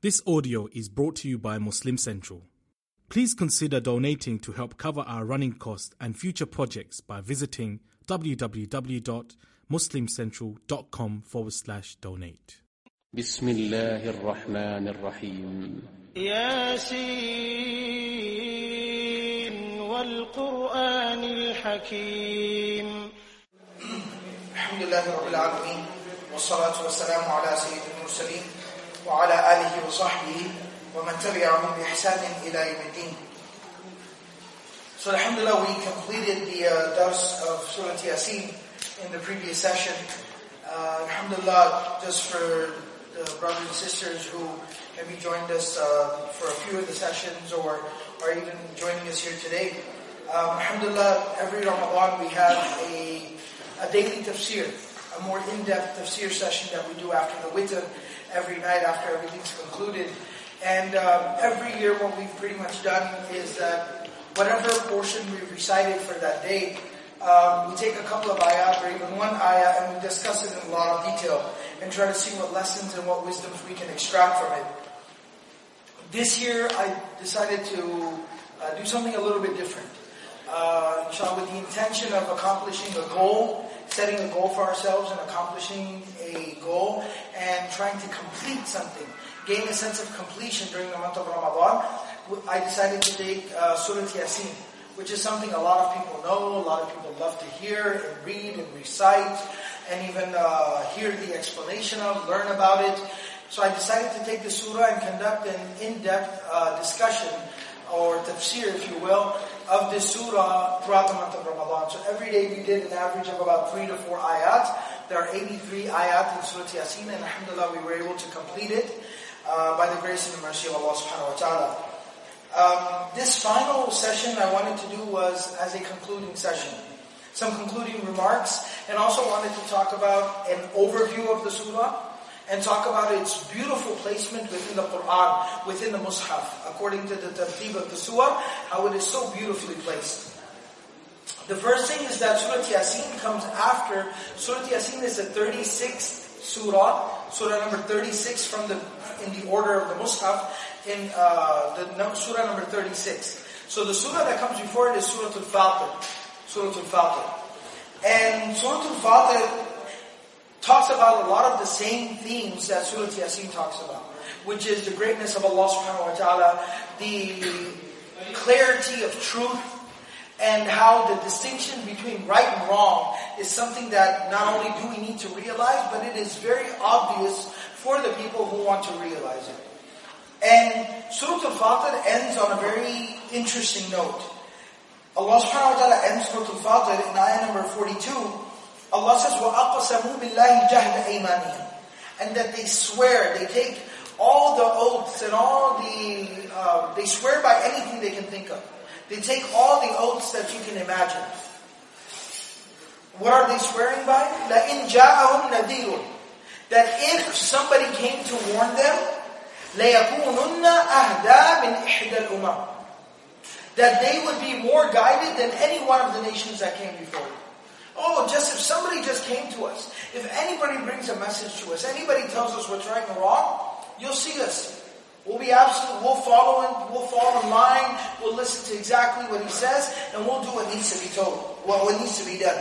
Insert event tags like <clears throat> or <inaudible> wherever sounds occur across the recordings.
This audio is brought to you by Muslim Central. Please consider donating to help cover our running costs and future projects by visiting www.muslimcentral.com forward slash donate. بسم الله الرحمن الرحيم ياسين والقرآن الحكيم الحمد لله رب العالمين والصلاة والسلام على سيد المرسلين وعلى آله وصحبه ومن تبعهم بإحسان إلى يوم الدين So Alhamdulillah, we completed the uh, dars of Surah Yasin in the previous session. Uh, Alhamdulillah, just for the brothers and sisters who maybe joined us uh, for a few of the sessions or are even joining us here today. Um, Alhamdulillah, every Ramadan we have a, a daily tafsir, a more in-depth tafsir session that we do after the witr, every night after everything's concluded. And um, every year what we've pretty much done is that whatever portion we've recited for that day, um, we take a couple of ayat or even one ayat and we discuss it in a lot of detail and try to see what lessons and what wisdoms we can extract from it. This year I decided to uh, do something a little bit different. Uh, with the intention of accomplishing a goal, setting a goal for ourselves and accomplishing a goal and trying to complete something, gain a sense of completion during the month of Ramadan, I decided to take uh, Surah Yasin, which is something a lot of people know, a lot of people love to hear and read and recite, and even uh, hear the explanation of, learn about it. So I decided to take the surah and conduct an in-depth uh, discussion or tafsir, if you will, of this surah throughout the month of Ramadan. So every day we did an average of about three to four ayat. There are 83 ayat in Surah Yasin, and alhamdulillah we were able to complete it uh, by the grace and the mercy of Allah subhanahu wa ta'ala. Um, this final session I wanted to do was as a concluding session. Some concluding remarks, and also wanted to talk about an overview of the surah, and talk about its beautiful placement within the Quran, within the Mus'haf, according to the tartib of the surah, how it is so beautifully placed. The first thing is that Surah Yasin comes after, Surah Yasin is the 36th surah, surah number 36 from the, in the order of the Mus'haf, in uh, the surah number 36. So the surah that comes before it is Surah Al-Fatir, Surah Al-Fatir. And Surah Al-Fatir talks about a lot of the same themes that Surah Yasin talks about, which is the greatness of Allah subhanahu wa ta'ala, the clarity of truth, and how the distinction between right and wrong is something that not only do we need to realize, but it is very obvious for the people who want to realize it. And Surah Al-Fatir ends on a very interesting note. Allah subhanahu wa ta'ala ends Surah Al-Fatir in ayah number 42. Allah says, وَأَقْسَمُوا بِاللَّهِ جَهْدَ أَيْمَانِهِمْ And that they swear, they take all the oaths and all the, uh, they swear by anything they can think of. They take all the oaths that you can imagine. What are they swearing by? لَإِنْ جَاءَهُمْ نَذِيرٌ That if somebody came to warn them, لَيَكُونُنَّ أَهْدَى مِنْ إِحْدَى الْأُمَمِ That they would be more guided than any one of the nations that came before them. Oh, just if somebody just came to us, if anybody brings a message to us, anybody tells us what's right and wrong, you'll see us. We'll be absolute, we'll follow him, we'll fall in line, we'll listen to exactly what he says, and we'll do what needs to be told, what needs to be done.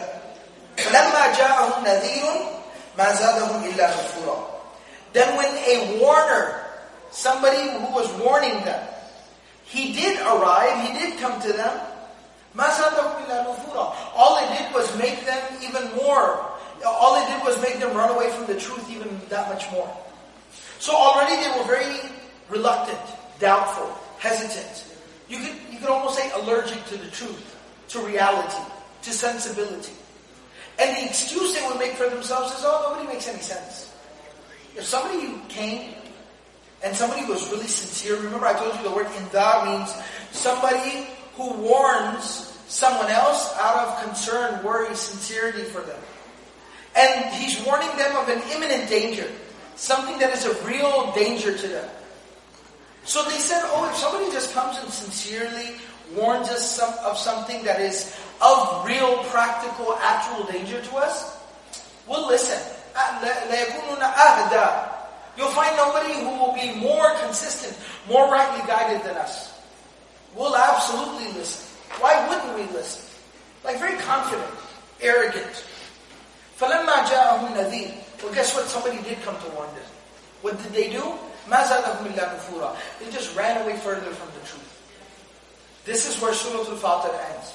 Then when a warner, somebody who was warning them, he did arrive, he did come to them, all it did was make them even more, all it did was make them run away from the truth even that much more. So already they were very reluctant, doubtful, hesitant. You could, you could almost say allergic to the truth, to reality, to sensibility. And the excuse they would make for themselves is, oh, nobody makes any sense. If somebody came and somebody was really sincere, remember I told you the word indar means somebody who warns someone else out of concern, worry, sincerity for them. And he's warning them of an imminent danger, something that is a real danger to them. So they said, oh, if somebody just comes and sincerely warns us some, of something that is of real, practical, actual danger to us, we'll listen. Uh, You'll find nobody who will be more consistent, more rightly guided than us. We'll absolutely listen. Why wouldn't we listen? Like very confident, arrogant. فَلَمَّا جَاءَهُمْ نَذِيرٌ Well, guess what? Somebody did come to warn them. What did they do? مَا زَادَهُمْ إِلَّا نُفُورًا They just ran away further from the truth. This is where Surah Al-Fatir ends.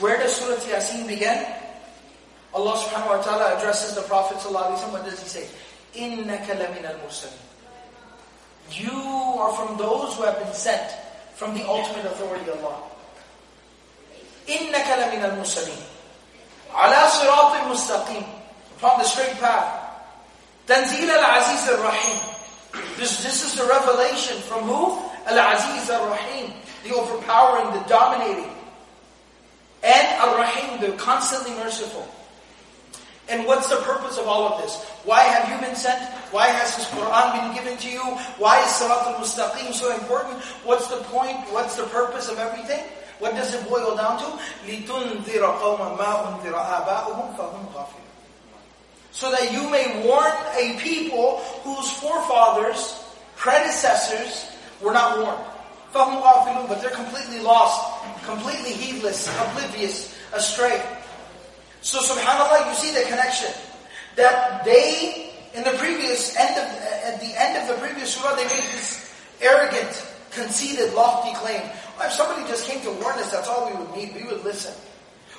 Where does Surah Yasin begin? Allah subhanahu wa ta'ala addresses the Prophet ﷺ. What does he say? إِنَّكَ لَمِنَ الْمُرْسَلِينَ You are from those who have been sent from the ultimate authority Allah. إِنَّكَ لَمِنَ الْمُرْسَلِينَ عَلَى صِرَاطٍ مُسْتَقِيمٍ Upon the straight path. تَنزِيلَ الْعَزِيزِ الرَّحِيمِ this, this is the revelation from who? Al-Aziz Ar-Rahim, the overpowering, the dominating. And Ar-Rahim, the constantly merciful. And what's the purpose of all of this? Why have you been sent? Why has this Quran been given to you? Why is Sirat al-Mustaqim so important? What's the point? What's the purpose of everything? What does it boil down to? لِتُنذِرَ قَوْمًا مَا أُنذِرَ آبَاؤُهُمْ فَهُمْ غَافِلُونَ So that you may warn a people whose forefathers, predecessors, were not warned. فَهُمْ غَافِلُونَ But they're completely lost, completely heedless, oblivious, astray. So subhanAllah, you see the connection. That they, in the previous, end of, uh, at the end of the previous surah, they made this arrogant, conceited, lofty claim. If somebody just came to warn us, that's all we would need. We would listen.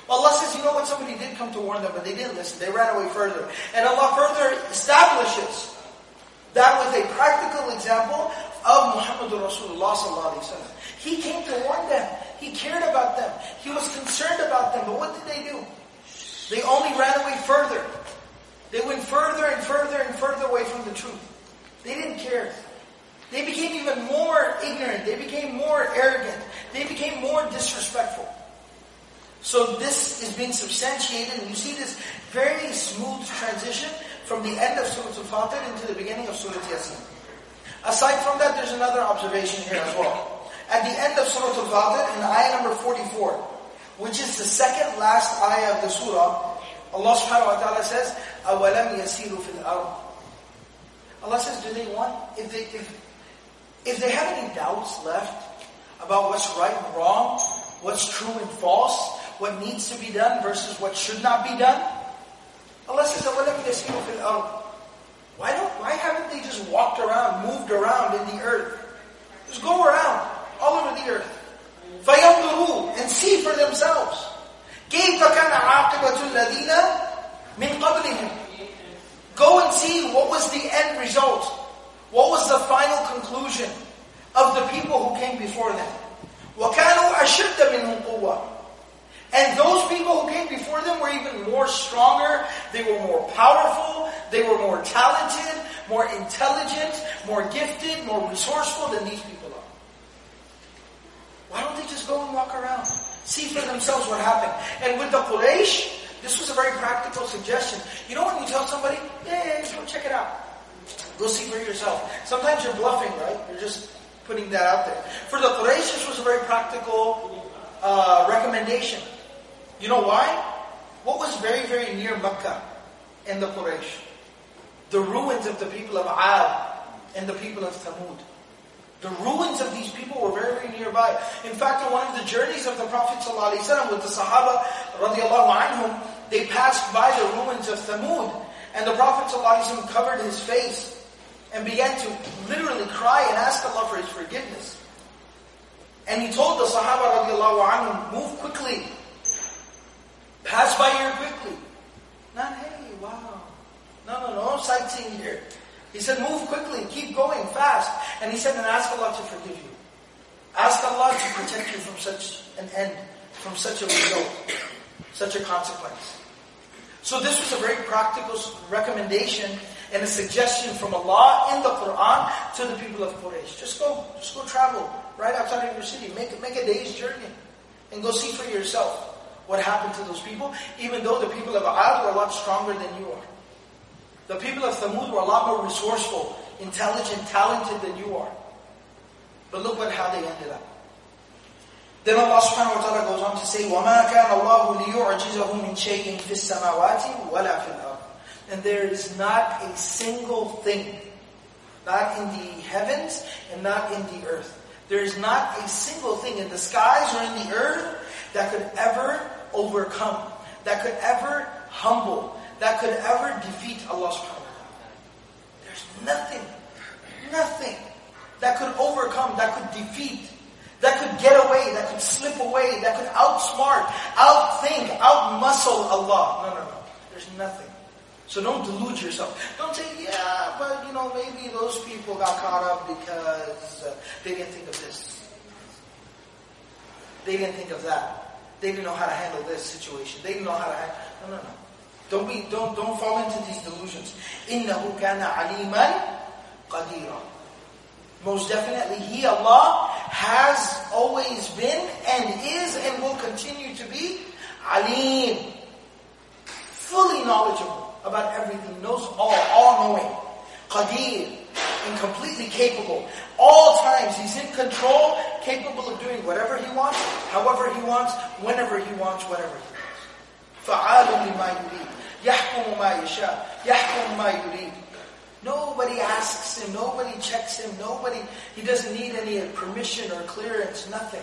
Allah says, you know what? Somebody did come to warn them, but they didn't listen. They ran away further. And Allah further establishes that with a practical example of Muhammadur Rasulullah. He came to warn them. He cared about them. He was concerned about them. But what did they do? They only ran away further. They went further and further and further away from the truth. They didn't care. They became even more ignorant. They became more arrogant. They became more disrespectful. So this is being substantiated, and you see this very smooth transition from the end of Surah Al-Fatir into the beginning of Surah Yasin. Aside from that, there's another observation here as well. At the end of Surah Al-Fatir, in ayah number 44, which is the second last ayah of the surah, Allah subhanahu wa ta'ala says, أَوَلَمْ يَسِيرُوا فِي الْأَرْضِ Allah says, do they want, if they, if, if they have any doubts left about what's right and wrong, what's true and false, what needs to be done versus what should not be done, Allah says, أَوَلَمْ يَسِيرُوا فِي الْأَرْضِ Why don't, why haven't they just walked around, moved around in the earth? Just go around, all over the earth. فَيَنْظُرُوا And see for themselves. كيف كان عاقبة الذين من قبلهم Go and see what was the end result. What was the final conclusion of the people who came before them. وَكَانُوا أَشِدَّ مِنْهُمْ قُوَّةً And those people who came before them were even more stronger, they were more powerful, they were more talented, more intelligent, more gifted, more resourceful than these people are. Why don't they just go and walk around? See for themselves what happened. And with the Quraysh, this was a very practical suggestion. You know when you tell somebody, yeah, yeah, just go check it out. Go see for yourself. Sometimes you're bluffing, right? You're just putting that out there. For the Quraysh, this was a very practical uh, recommendation. You know why? What was very, very near Mecca and the Quraysh? The ruins of the people of Ad and the people of Thamud. The ruins of these people were very, very nearby. In fact, on one of the journeys of the Prophet ﷺ with the Sahaba anhum, they passed by the ruins of Thamud. And the Prophet ﷺ covered his face and began to literally cry and ask Allah for his forgiveness. And he told the Sahaba anhum, move quickly. Pass by here quickly. Not, hey, wow. No, no, no sightseeing here. He said, move quickly, keep going fast. And he said, and ask Allah to forgive you. Ask Allah to protect you from such an end, from such a result, such a consequence. So this was a very practical recommendation and a suggestion from Allah in the Quran to the people of Quraysh. Just go, just go travel right outside of your city. Make, make a day's journey and go see for yourself what happened to those people, even though the people of Ad were a lot stronger than you are. The people of Thamud were a lot more resourceful, intelligent, talented than you are. But look what how they ended up. Then Allah subhanahu wa ta'ala goes on to say, وَمَا كَانَ اللَّهُ لِيُعْجِزَهُ مِنْ شَيْءٍ فِي السَّمَاوَاتِ وَلَا فِي الْأَرْضِ And there is not a single thing not in the heavens, and not in the earth. There is not a single thing in the skies or in the earth that could ever overcome, that could ever humble, that could ever defeat Allah subhanahu wa ta'ala. There's nothing, nothing that could overcome, that could defeat, that could get away, that could slip away, that could outsmart, outthink, outmuscle Allah. No, no, no. There's nothing. So don't delude yourself. Don't say, yeah, but you know, maybe those people got caught up because uh, they didn't think of this. They didn't think of that. They didn't know how to handle this situation. They didn't know how to handle. No, no, no. Don't be, don't, don't fall into these delusions. إِنَّهُ كَانَ عَلِيمًا قَدِيرًا Most definitely, He, Allah, has always been and is and will continue to be Alim. Fully knowledgeable about everything, knows all, all-knowing, qadir, and completely capable. All times, He's in control, capable of doing whatever He wants, however He wants, whenever He wants, whatever He wants. فعال لما يريد يحكم ما يشاء يحكم ما يريد Nobody asks him, nobody checks him, nobody, he doesn't need any permission or clearance, nothing.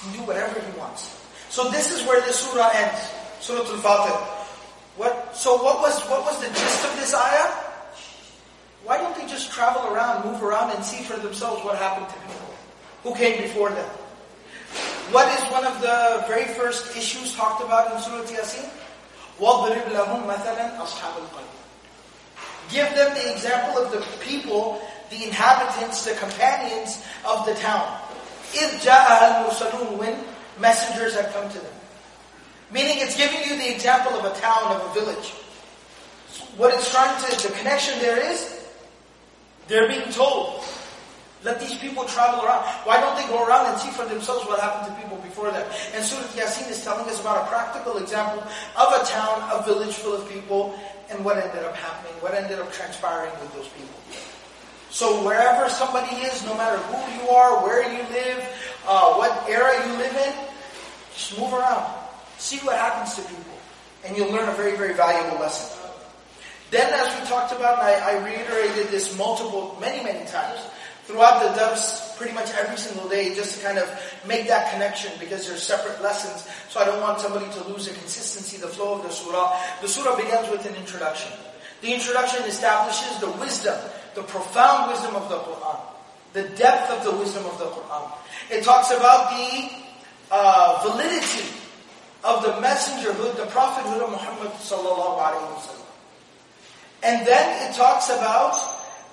He can do whatever he wants. So this is where the surah ends. Surah Al-Fatir. What, so what was, what was the gist of this ayah? Why don't they just travel around, move around and see for themselves what happened to people who came before them? What is one of the very first issues talked about in Surah Yasin? وَضْرِبْ لَهُمْ مَثَلًا أَصْحَابَ الْقَرْيَةِ Give them the example of the people, the inhabitants, the companions of the town. إِذْ جَاءَهَا الْمُرْسَلُونَ When messengers had come to them. Meaning it's giving you the example of a town, of a village. What it's trying to, the connection there is, they're being told, let these people travel around. Why don't they go around and see for themselves what happened to people before them? And Surah Yasin is telling us about a practical example of a town, a village full of people, and what ended up happening, what ended up transpiring with those people. So wherever somebody is, no matter who you are, where you live, uh, what era you live in, just move around. See what happens to people. And you'll learn a very, very valuable lesson. Then as we talked about, and I, I reiterated this multiple, many, many times, throughout the dars, pretty much every single day, just to kind of make that connection because they're separate lessons. So I don't want somebody to lose the consistency, the flow of the surah. The surah begins with an introduction. The introduction establishes the wisdom, the profound wisdom of the Quran, the depth of the wisdom of the Quran. It talks about the uh, validity of the messengerhood, the prophethood of Muhammad sallallahu alaihi wasallam. And then it talks about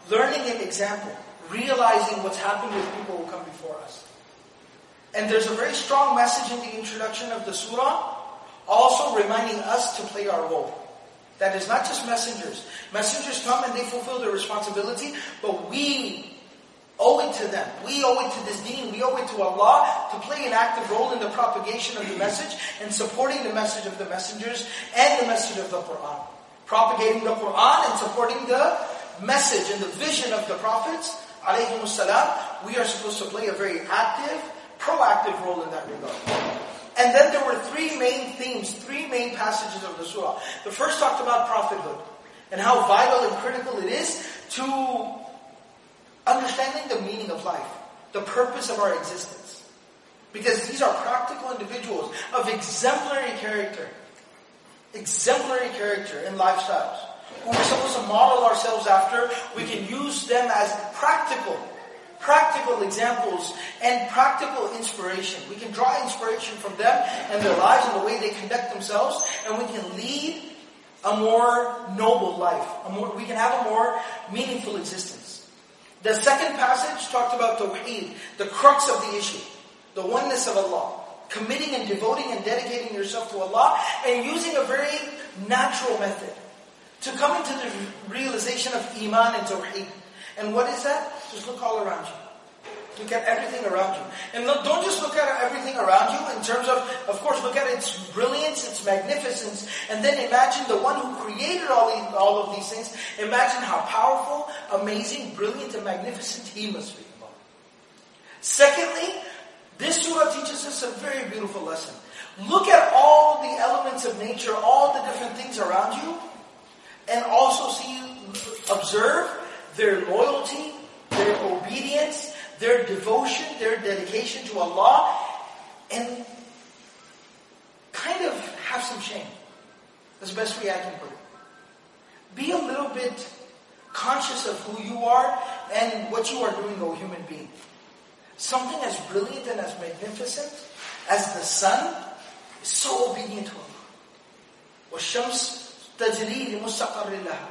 learning an example, realizing what's happened with people who come before us. And there's a very strong message in the introduction of the surah, also reminding us to play our role. That is not just messengers. Messengers come and they fulfill their responsibility, but we owe it to them. We owe it to this deen. We owe it to Allah to play an active role in the propagation of the message and supporting the message of the messengers and the message of the Quran. Propagating the Quran and supporting the message and the vision of the prophets, salam, we are supposed to play a very active, proactive role in that regard. And then there were three main themes, three main passages of the surah. The first talked about prophethood and how vital and critical it is to understanding the meaning of life, the purpose of our existence. Because these are practical individuals of exemplary character, exemplary character and lifestyles, who we're supposed to model ourselves after. We can use them as practical, practical examples and practical inspiration. We can draw inspiration from them and their lives and the way they conduct themselves, and we can lead a more noble life. A more, we can have a more meaningful existence. The second passage talked about Tawheed, the crux of the issue, the oneness of Allah. Committing and devoting and dedicating yourself to Allah and using a very natural method to come into the realization of Iman and Tawheed. And what is that? Just look all around you. Look at everything around you. And look, don't just look at everything around you in terms of, of course, look at its brilliance, its magnificence, and then imagine the one who created all, all of these things. Imagine how powerful, amazing, brilliant, and magnificent he must be. Secondly, this surah teaches us a very beautiful lesson. Look at all the elements of nature, all the different things around you, and also see, observe their loyalty, their obedience, their devotion, their dedication to Allah, and kind of have some shame. That's the best way I can put it. Be a little bit conscious of who you are and what you are doing, O human being. Something as brilliant and as magnificent as the sun is so obedient to Allah. والشمس تجري لمستقر لها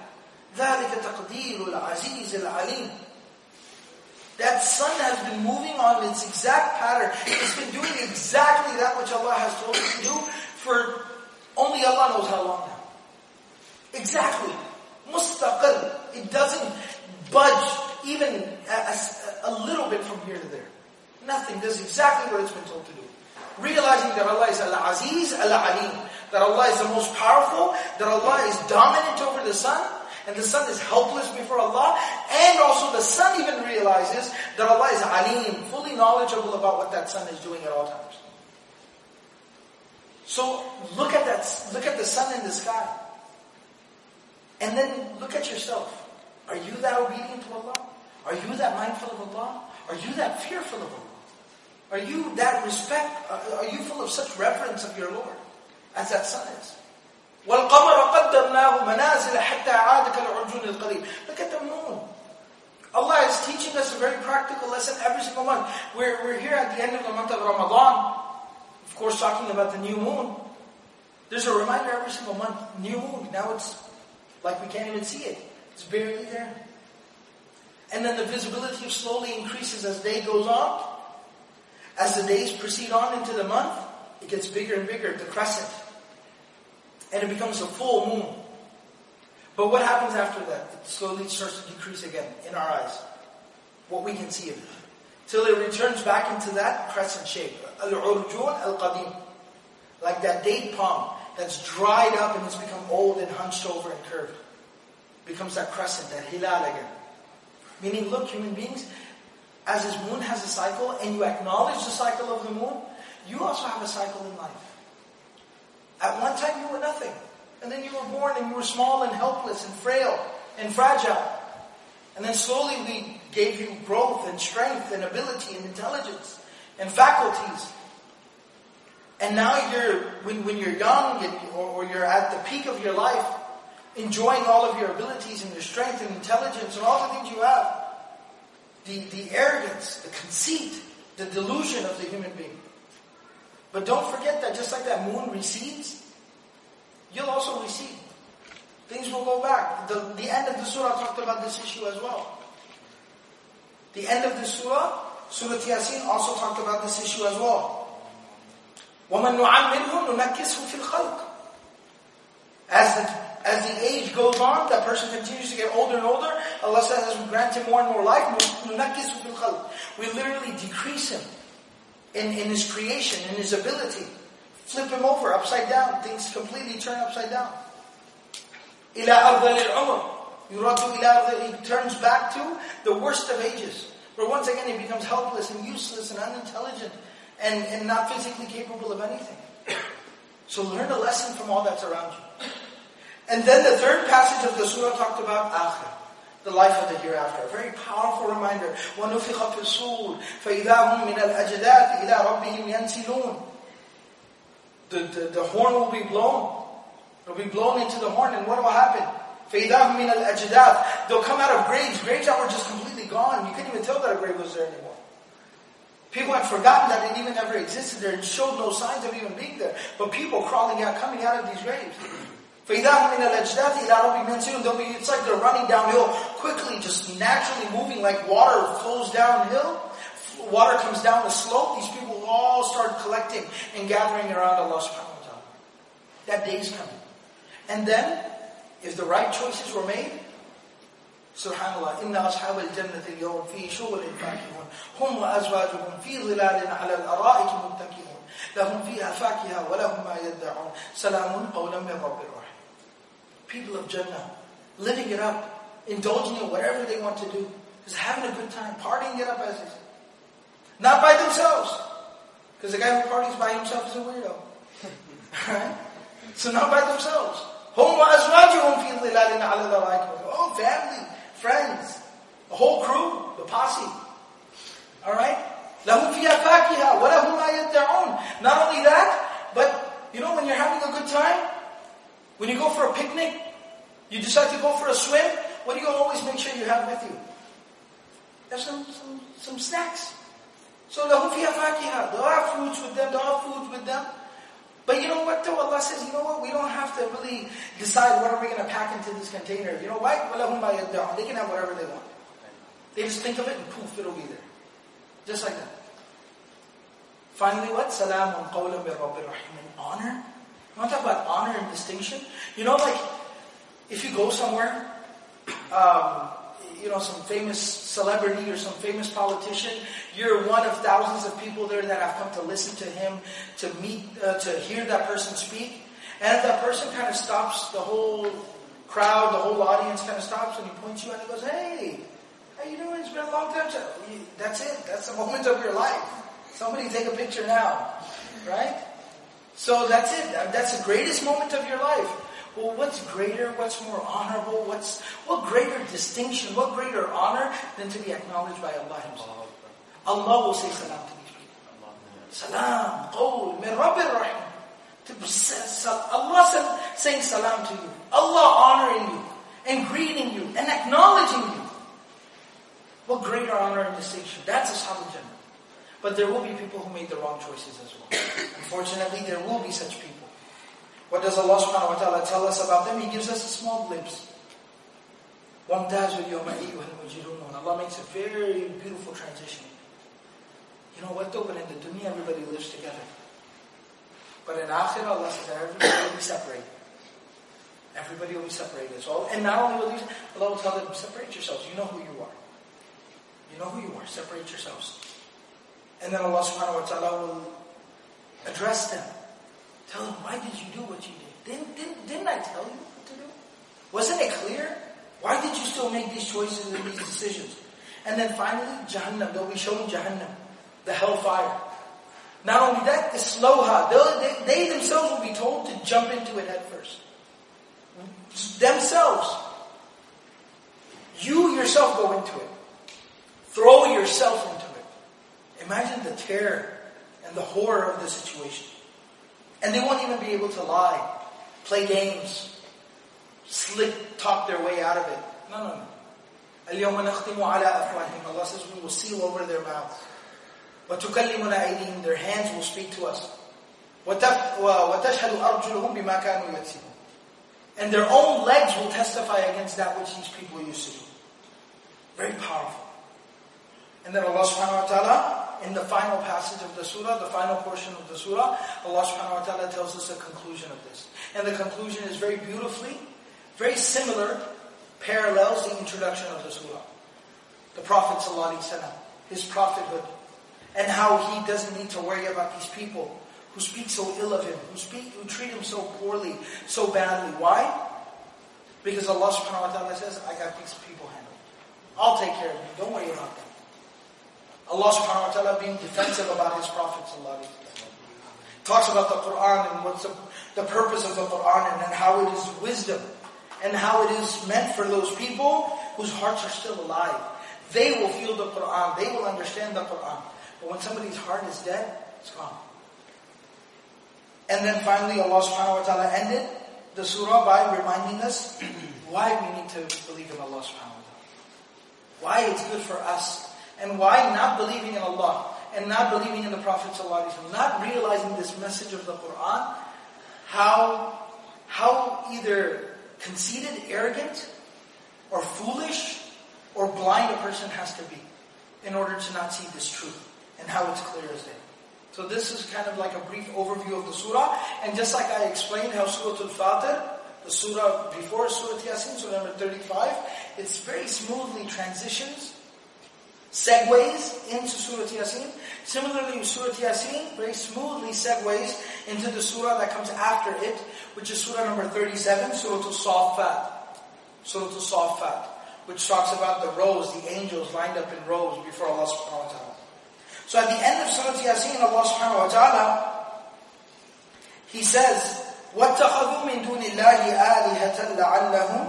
ذلك تقدير العزيز العليم That sun has been moving on its exact pattern. It's been doing exactly that which Allah has told it to do for only Allah knows how long now. Exactly. Mustaqil. It doesn't budge even a, a, a little bit from here to there. Nothing. Does exactly what it's been told to do. Realizing that Allah is Al-Aziz, Al-Alim. That Allah is the most powerful, that Allah is dominant over the sun, and the sun is helpless before Allah, and also the sun even realizes that Allah is Alim, fully knowledgeable about what that sun is doing at all times. So look at that, look at the sun in the sky. And then look at yourself. Are you that obedient to Allah? Are you that mindful of Allah? Are you that fearful of Allah? Are you that respect, are you full of such reverence of your Lord as that sun is? وَالْقَمَرَ قَدَّرْنَاهُ مَنَازِلَ حَتَّى عَادَ كَالْعُرْجُونِ الْقَدِيمِ Look at the moon. Allah is teaching us a very practical lesson every single month. We're, we're here at the end of the month of Ramadan. Of course, talking about the new moon. There's a reminder every single month, new moon. Now it's like we can't even see it. It's barely there. And then the visibility slowly increases as day goes on. As the days proceed on into the month, it gets bigger and bigger, the crescent. And it becomes a full moon. But what happens after that? It slowly starts to decrease again in our eyes. What we can see of it. Till it returns back into that crescent shape. Al-urjun al-qadim. Like that date palm that's dried up and it's become old and hunched over and curved. Becomes that crescent, that hilal again. Meaning, look, human beings, as this moon has a cycle and you acknowledge the cycle of the moon, you also have a cycle in life. At one time you were nothing. And then you were born and you were small and helpless and frail and fragile. And then slowly we gave you growth and strength and ability and intelligence and faculties. And now you're, when, when you're young and, or, or you're at the peak of your life, enjoying all of your abilities and your strength and intelligence and all the things you have, the, the arrogance, the conceit, the delusion of the human being. But don't forget that just like that moon recedes, you'll also recede. Things will go back. The, the end of the surah talked about this issue as well. The end of the surah, Surah Yasin also talked about this issue as well. وَمَنْ نُعَمِّرْهُ نُنَكِّسْهُ فِي الْخَلْقِ As the, as the age goes on, that person continues to get older and older, Allah says as we grant him more and more life, نُنَكِّسْهُ فِي الْخَلْقِ We literally decrease him in, in his creation, in his ability. Flip him over, upside down. Things completely turn upside down. إِلَىٰ أَرْضَلِ الْعُمَرِ يُرَدُّ إِلَىٰ He turns back to the worst of ages. Where once again he becomes helpless and useless and unintelligent and, and not physically capable of anything. So learn a lesson from all that's around you. And then the third passage of the surah talked about akhir, the life of the hereafter. A very powerful reminder. وَنُفِخَ فِي الصُّورِ فَإِذَا هُمْ مِنَ الْأَجْدَاثِ إِلَىٰ رَبِّهِمْ يَنْسِلُونَ the, the, the horn will be blown. It'll be blown into the horn, and what will happen? فَإِذَا هُمْ مِنَ الْأَجْدَاثِ They'll come out of graves, graves that were just completely gone. You couldn't even tell that a grave was there anymore. People had forgotten that it even ever existed there and showed no signs of even being there. But people crawling out, coming out of these graves. فَإِذَا هُمْ مِنَ الْأَجْدَاثِ إِلَىٰ رَبِّهِمْ يَنْسِلُونَ They'll be, it's like they're running downhill quickly, just naturally moving like water flows downhill. Water comes down the slope. These people will all start collecting and gathering around Allah subhanahu wa ta'ala. That day's coming. And then, if the right choices were made, Subhanallah, إن أصحاب الجنة اليوم في شغل فاكهون هم وأزواجهم في ظلال على الأرائك متكئون لهم فيها فاكهة ولهم ما يدعون سلام قولا من رب الرحيم People of Jannah, living it up, indulging in whatever they want to do, just having a good time, partying it up as they say. Not by themselves. Because the guy who parties by himself is a weirdo. right? <laughs> So not by themselves. هم وأزواجهم في ظلال على الأرائك Oh, family, friends, The whole crew, the posse. Alright? لَهُمْ فِيهَا فَاكِهَا وَلَهُمْ مَا يَدَّعُونَ Not only that, but you know when you're having a good time, when you go for a picnic, you decide to go for a swim, what do you always make sure you have with you? There's some, some, some snacks. So لَهُمْ فِيهَا فَاكِهَا They'll have fruits with them, they'll have foods with them. But you know what though? Allah says, you know what? We don't have to really decide what are we going to pack into this container. You know why? وَلَهُمْ مَا يَدَّعُونَ They can have whatever they want. They just think of it and poof, it'll be there. Just like that. Finally, what? Salamun qawlan min Rabbir Rahim. And honor? you want to talk about honor and distinction? You know, like, if you go somewhere, um, you know, some famous celebrity or some famous politician, you're one of thousands of people there that have come to listen to him, to meet, uh, to hear that person speak. And that person kind of stops the whole crowd, the whole audience kind of stops and he points you out and he goes, hey, how you doing? It's been a long time. That's it. That's the <laughs> moment of your life. Somebody take a picture now. Right? So that's it. That's the greatest moment of your life. Well, what's greater? What's more honorable? What's what greater distinction? What greater honor than to be acknowledged by Allah Himself? Allah will say salam to these people. Salam, qawl, min Rabbir Rahim. Allah saying salam to you. Allah honoring you and greeting you and acknowledging you. What greater honor and distinction. That's Ashab al-Jannah. But there will be people who made the wrong choices as well. Unfortunately, there will be such people. What does Allah subhanahu wa ta'ala tell us about them? He gives us a small glimpse. Allah makes a very beautiful transition. You know what though? But in the dunya, everybody lives together. But in akhirah, Allah says that everybody will be separated. Everybody will be separated. So, and not only will these, Allah will tell them, separate yourselves. You know who you are. You know who you are. Separate yourselves. And then Allah subhanahu wa ta'ala will address them. Tell them, why did you do what you did? Didn't, didn't, didn't I tell you what to do? Wasn't it clear? Why did you still make these choices and these decisions? And then finally, Jahannam. They'll be shown Jahannam, the hellfire. Not only that, the slowha. They, they themselves will be told to jump into it head first. Themselves. You yourself go into it. Throw yourself into. Imagine the terror and the horror of the situation. And they won't even be able to lie, play games, slick talk their way out of it. No, no, no. اليوم نختم على أفواههم Allah says we will seal over their mouths. وتكلمنا أيديهم Their hands will speak to us. وتشهد أرجلهم بما كانوا يكسبون And their own legs will testify against that which these people used to do. Very powerful. And then Allah subhanahu wa ta'ala, in the final passage of the surah, the final portion of the surah, Allah subhanahu wa ta'ala tells us the conclusion of this. And the conclusion is very beautifully, very similar, parallels the introduction of the surah. The Prophet ﷺ, his prophethood, and how he doesn't need to worry about these people who speak so ill of him, who speak, who treat him so poorly, so badly. Why? Because Allah subhanahu wa ta'ala says, I got these people handled. I'll take care of you. Don't worry about them. Allah subhanahu wa ta'ala being defensive about His Prophet Talks about the Quran and what's the, the purpose of the Quran and, and how it is wisdom and how it is meant for those people whose hearts are still alive. They will feel the Quran. They will understand the Quran. But when somebody's heart is dead, it's gone. And then finally Allah subhanahu wa ta'ala ended the surah by reminding us <clears throat> why we need to believe in Allah subhanahu wa ta'ala. Why it's good for us and why not believing in Allah and not believing in the Prophet ﷺ, not realizing this message of the Quran, how, how either conceited, arrogant, or foolish, or blind a person has to be in order to not see this truth and how it's clear as day. So this is kind of like a brief overview of the surah. And just like I explained how Surah Al-Fatir, the surah before Surah Yasin, surah number 35, it's very smoothly transitions segues into Surah Yasin. Similarly, Surah Yasin very smoothly segues into the surah that comes after it, which is Surah number 37, Surah Al-Safat. Surah Al-Safat, which talks about the rows, the angels lined up in rows before Allah subhanahu wa ta'ala. So at the end of Surah Yasin, Allah subhanahu wa ta'ala, He says, وَاتَّخَذُوا مِن دُونِ اللَّهِ آلِهَةً لَعَلَّهُمْ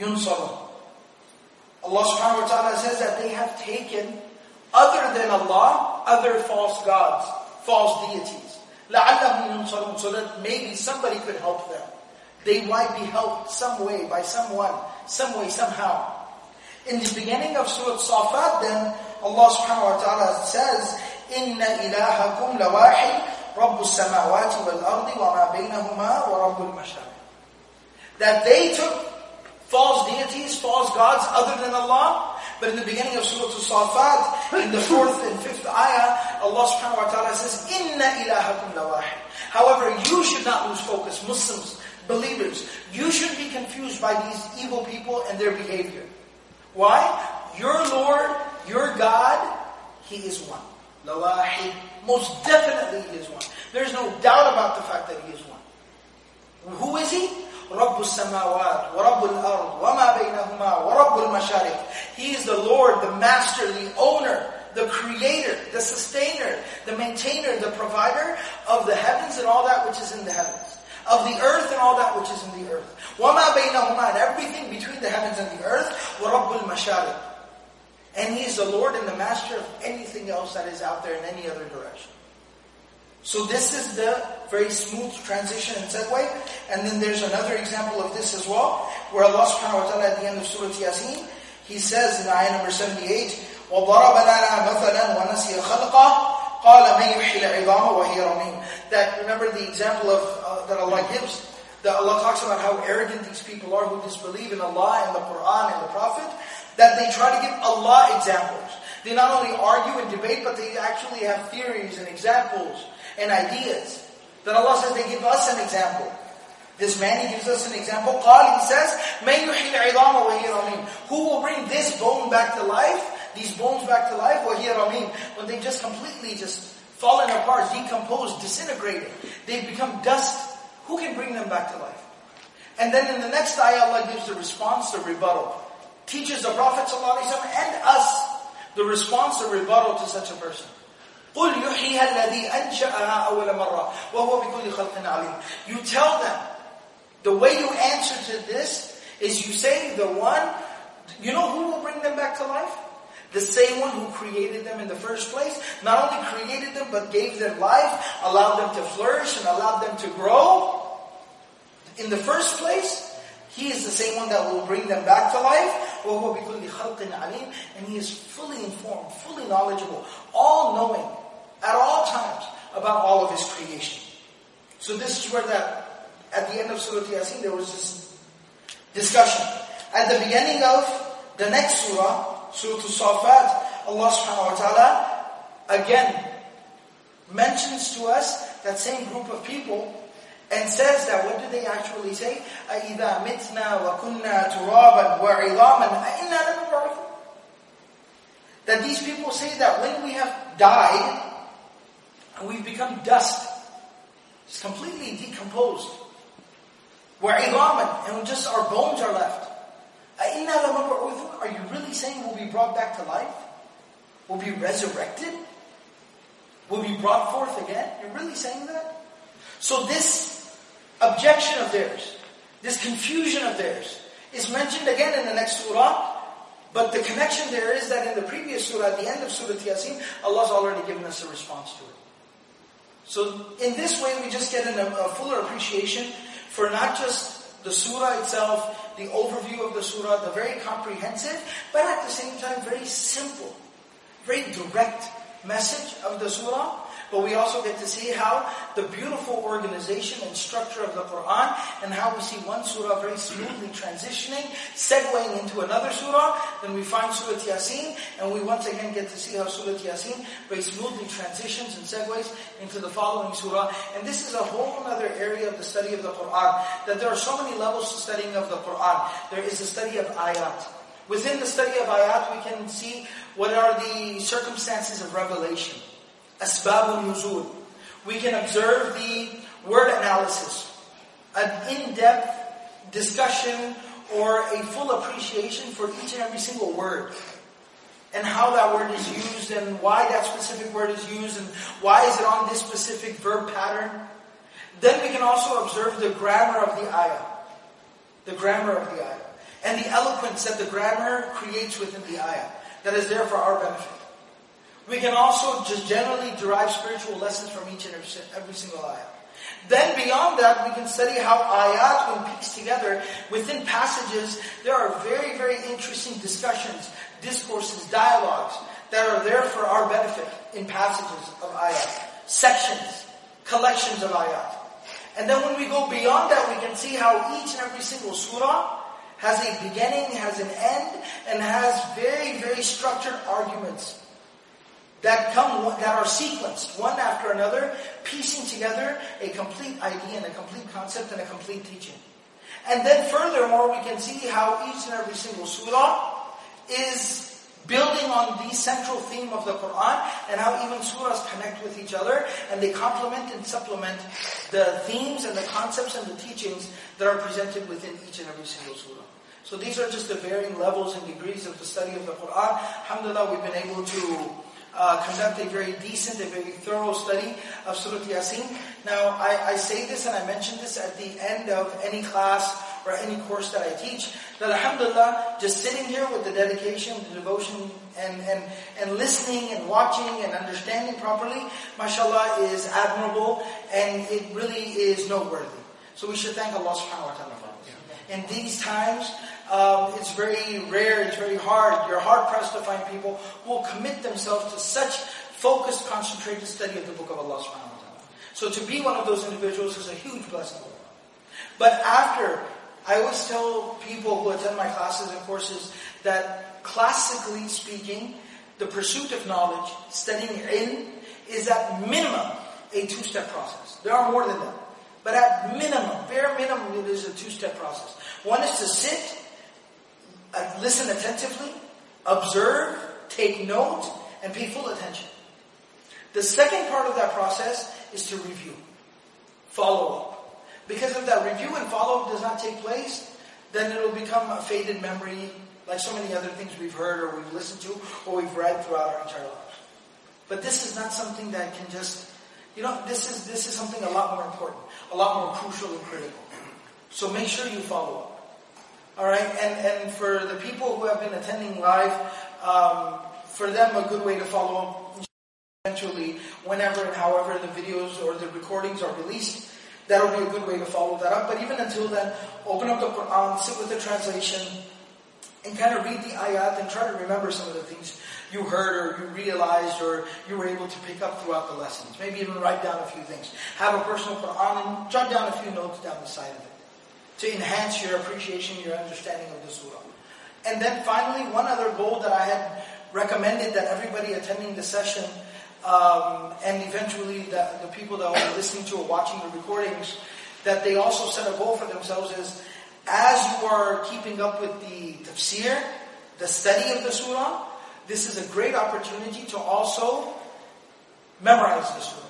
يُنصَرُونَ Allah subhanahu wa ta'ala says that they have taken other than Allah, other false gods, false deities. لَعَلَّهُمْ يُنصَرُونَ So that maybe somebody could help them. They might be helped some way by someone, some way, somehow. In the beginning of Surah Safat then, Allah subhanahu wa ta'ala says, إِنَّ إِلَهَكُمْ لَوَاحِدٌ رَبُّ السَّمَاوَاتِ وَالْأَرْضِ وَمَا بَيْنَهُمَا وَرَبُّ الْمَشَارِقِ That they took false deities, false gods other than Allah, but in the beginning of Surah Al-Safat, in the fourth and fifth ayah, Allah subhanahu wa ta'ala says, Inna ilahakum lawahid. However, you should not lose focus, Muslims, believers. You shouldn't be confused by these evil people and their behavior. Why? Your Lord, your God, He is one. Lawahid. Most definitely He is one. There's no doubt about the fact that He is one. Who is He? رب السماوات ورب الأرض وما بينهما ورب المشارق He is the Lord, the Master, the Owner, the Creator, the Sustainer, the Maintainer, the Provider of the heavens and all that which is in the heavens. Of the earth and all that which is in the earth. وَمَا بَيْنَهُمَا And everything between the heavens and the earth. وَرَبُّ الْمَشَارِقِ And He is the Lord and the Master of anything else that is out there in any other direction. So this is the very smooth transition and segue. And then there's another example of this as well, where Allah subhanahu wa ta'ala at the end of Surah Yasin, He says in ayah number 78, وَضَرَبَ لَنَا مَثَلًا وَنَسِيَ خَلْقَهُ قَالَ مَنْ يُحْيِي الْعِظَامَ وَهِيَ رَمِيمٌ That, remember the example of uh, that Allah gives, that Allah talks about how arrogant these people are who disbelieve in Allah and the Quran and the Prophet, that they try to give Allah examples. They not only argue and debate, but they actually have theories and examples and ideas. Then Allah says they give us an example. This man, he gives us an example. قال, he says, مَنْ يُحِي الْعِظَامَ وَهِيَ رَمِيمٌ Who will bring this bone back to life, these bones back to life, وَهِيَ رَمِيمٌ When they just completely just fallen apart, decomposed, disintegrated. They become dust. Who can bring them back to life? And then in the next ayah, Allah gives the response, the rebuttal. Teaches the Prophet ﷺ and us the response, the rebuttal to such a person. قُلْ يُحْيِيهَا الَّذِي أَنْشَأَهَا أَوَّلَ مَرَّةٍ وَهُوَ بِكُلِّ خَلْقٍ عَلِيمٌ You tell them, the way you answer to this is you say the one, you know who will bring them back to life? The same one who created them in the first place, not only created them, but gave them life, allowed them to flourish, and allowed them to grow. In the first place, He is the same one that will bring them back to life. وَهُوَ بِكُلِّ خَلْقٍ عَلِيمٌ And He is fully informed, fully knowledgeable, all-knowing at all times about all of His creation. So this is where that, at the end of Surah Yasin, there was this discussion. At the beginning of the next surah, Surah Al-Safat, Allah subhanahu wa ta'ala again mentions to us that same group of people and says that, what do they actually say? أَإِذَا مِتْنَا وَكُنَّا تُرَابًا وَعِظَامًا أَإِنَّا لَمَبْعُثُونَ That these people say that when we have died, and we've become dust. It's completely decomposed. We're ilaman, and just our bones are left. Are you really saying we'll be brought back to life? We'll be resurrected? We'll be brought forth again? You're really saying that? So this objection of theirs, this confusion of theirs, is mentioned again in the next surah. But the connection there is that in the previous surah, at the end of Surah Yasin, Allah's already given us a response to it. So in this way, we just get a, a fuller appreciation for not just the surah itself, the overview of the surah, the very comprehensive, but at the same time, very simple, very direct message of the surah. But we also get to see how the beautiful organization and structure of the Quran and how we see one surah very smoothly transitioning, segueing into another surah. Then we find Surah Yasin and we once again get to see how Surah Yasin very smoothly transitions and segues into the following surah. And this is a whole other area of the study of the Quran. That there are so many levels to studying of the Quran. There is the study of ayat. Within the study of ayat we can see what are the circumstances of revelation. Asbab al-Nuzul. We can observe the word analysis, an in-depth discussion or a full appreciation for each and every single word. And how that word is used and why that specific word is used and why is it on this specific verb pattern. Then we can also observe the grammar of the ayah. The grammar of the ayah. and the eloquence that the grammar creates within the ayah that is there for our benefit. We can also just generally derive spiritual lessons from each and every, single ayah. Then beyond that, we can study how ayat, when pieced together within passages, there are very, very interesting discussions, discourses, dialogues that are there for our benefit in passages of ayat, sections, collections of ayat. And then when we go beyond that, we can see how each and every single surah has a beginning, has an end, and has very, very structured arguments that come that are sequenced one after another, piecing together a complete idea and a complete concept and a complete teaching. And then furthermore, we can see how each and every single surah is building on the central theme of the Quran and how even surahs connect with each other and they complement and supplement the themes and the concepts and the teachings that are presented within each and every single surah. So these are just the varying levels and degrees of the study of the Quran. Alhamdulillah, we've been able to uh, conduct a very decent, a very thorough study of Surah Yasin. Now, I, I say this and I mention this at the end of any class or any course that I teach, that alhamdulillah, just sitting here with the dedication, the devotion, and, and, and listening and watching and understanding properly, mashallah, is admirable and it really is noteworthy. So we should thank Allah subhanahu wa ta'ala for it. In these times, um, it's very rare, it's very hard. You're hard pressed to find people who will commit themselves to such focused, concentrated study of the book of Allah subhanahu wa ta'ala. So to be one of those individuals is a huge blessing. But after, I always tell people who attend my classes and courses that classically speaking, the pursuit of knowledge, studying in, is at minimum a two-step process. There are more than that. But at minimum, bare minimum, it is a two-step process. One is to sit Uh, listen attentively, observe, take note, and pay full attention. The second part of that process is to review, follow up. Because if that review and follow up does not take place, then it'll become a faded memory, like so many other things we've heard or we've listened to or we've read throughout our entire lives. But this is not something that can just, you know, this is this is something a lot more important, a lot more crucial and critical. So make sure you follow up. All right, and, and for the people who have been attending live, um, for them a good way to follow up eventually, whenever and however the videos or the recordings are released, that'll be a good way to follow that up. But even until then, open up the Quran, sit with the translation, and kind of read the ayat and try to remember some of the things you heard or you realized or you were able to pick up throughout the lessons. Maybe even write down a few things. Have a personal Quran and jot down a few notes down the side of it to enhance your appreciation, your understanding of the surah. And then finally, one other goal that I had recommended that everybody attending the session um, and eventually the, the people that be listening to or watching the recordings, that they also set a goal for themselves is as you are keeping up with the tafsir, the study of the surah, this is a great opportunity to also memorize the surah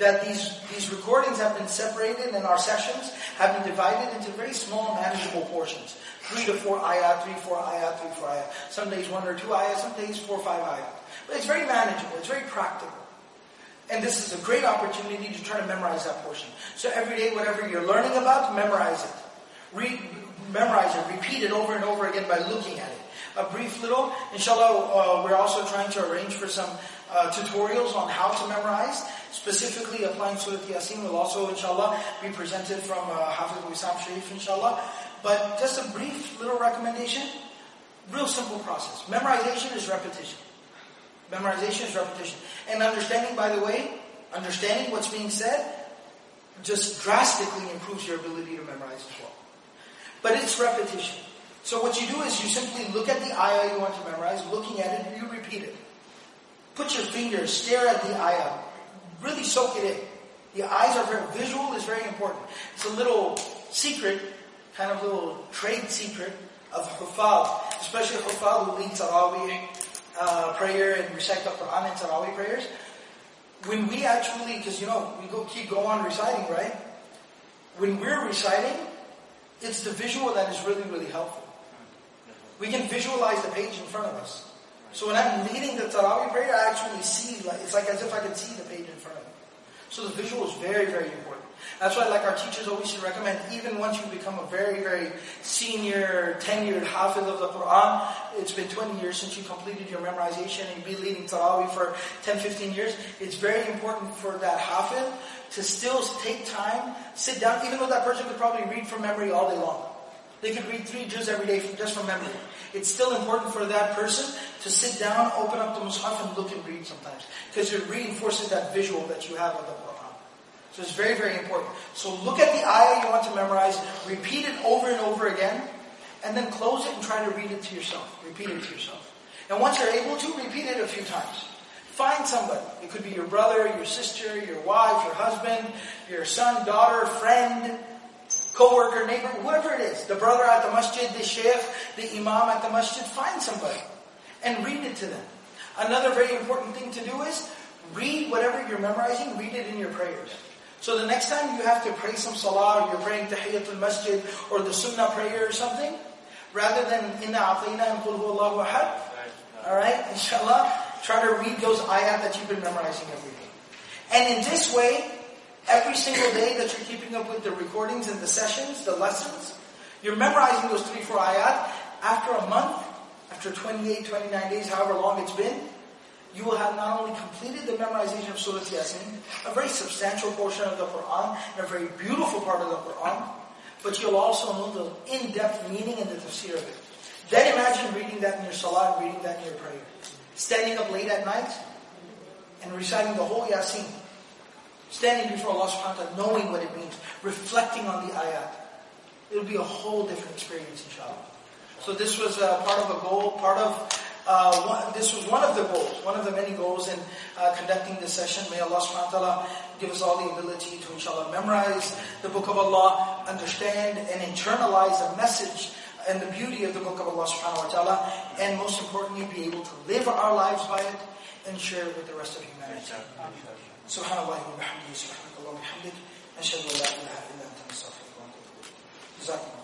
that these, these recordings have been separated and our sessions have been divided into very small, manageable portions. Three to four ayat, three, four ayat, three, four ayat. Some days one or two ayat, some days four or five ayat. But it's very manageable, it's very practical. And this is a great opportunity to try to memorize that portion. So every day, whatever you're learning about, memorize it. Read, memorize it, repeat it over and over again by looking at it. A brief little, inshallah, uh, we're also trying to arrange for some uh, tutorials on how to memorize. Specifically applying Surah Yasin will also, inshallah, be presented from uh, Hafiz Wisam Sharieff, inshallah. But just a brief little recommendation. Real simple process. Memorization is repetition. Memorization is repetition. And understanding, by the way, understanding what's being said just drastically improves your ability to memorize as well. But it's repetition. So what you do is you simply look at the ayah you want to memorize, looking at it, you repeat it. Put your fingers, stare at the ayah, really soak it in. The eyes are very, visual is very important. It's a little secret, kind of little trade secret of Hufad, especially Hufad who lead Tarawih uh, prayer and recite the Quran in Tarawih prayers. When we actually, because you know, we go keep go on reciting, right? When we're reciting, it's the visual that is really, really helpful. We can visualize the page in front of us. So when I'm leading the Tarawih prayer, I actually see, like, it's like as if I could see the page in front of me. So the visual is very, very important. That's why like our teachers always recommend, even once you become a very, very senior, tenured hafiz of the Quran, it's been 20 years since you completed your memorization and you've been leading Taraweeh for 10, 15 years, it's very important for that hafiz to still take time, sit down, even though that person could probably read from memory all day long. They could read three juz every day from, just from memory. It's still important for that person to sit down, open up the Mus'haf and look and read sometimes. Because it reinforces that visual that you have of the Quran. So it's very, very important. So look at the ayah you want to memorize, repeat it over and over again, and then close it and try to read it to yourself. Repeat it to yourself. And once you're able to, repeat it a few times. Find somebody. It could be your brother, your sister, your wife, your husband, your son, daughter, friend, co-worker, neighbor, whoever it is, the brother at the masjid, the sheikh, the imam at the masjid, find somebody and read it to them. Another very important thing to do is read whatever you're memorizing, read it in your prayers. So the next time you have to pray some salah, or you're praying tahiyatul masjid, or the sunnah prayer or something, rather than inna a'tayna and qul huwallahu ahad, alright, inshallah, try to read those ayat that you've been memorizing every day. And in this way, Every single day that you're keeping up with the recordings and the sessions, the lessons, you're memorizing those three, four ayat. After a month, after 28, 29 days, however long it's been, you will have not only completed the memorization of Surah Yasin, a very substantial portion of the Quran, and a very beautiful part of the Quran, but you'll also know the in-depth meaning and the tafsir of it. Then imagine reading that in your salah and reading that in your prayer. Standing up late at night and reciting the whole Yasin. Standing before Allah subhanahu wa ta'ala, knowing what it means, reflecting on the ayat. It'll be a whole different experience, inshallah. So this was uh, part of a goal, part of uh, one, this was one of the goals, one of the many goals in uh, conducting this session. May Allah subhanahu wa ta'ala give us all the ability to inshallah memorize the book of Allah, understand and internalize the message and the beauty of the book of Allah subhanahu wa ta'ala, and most importantly be able to live our lives by it and share it with the rest of humanity. Subhanallah wa bihamdihi, subhanakallah wa bihamdihi, ashadu la ilaha illa anta wa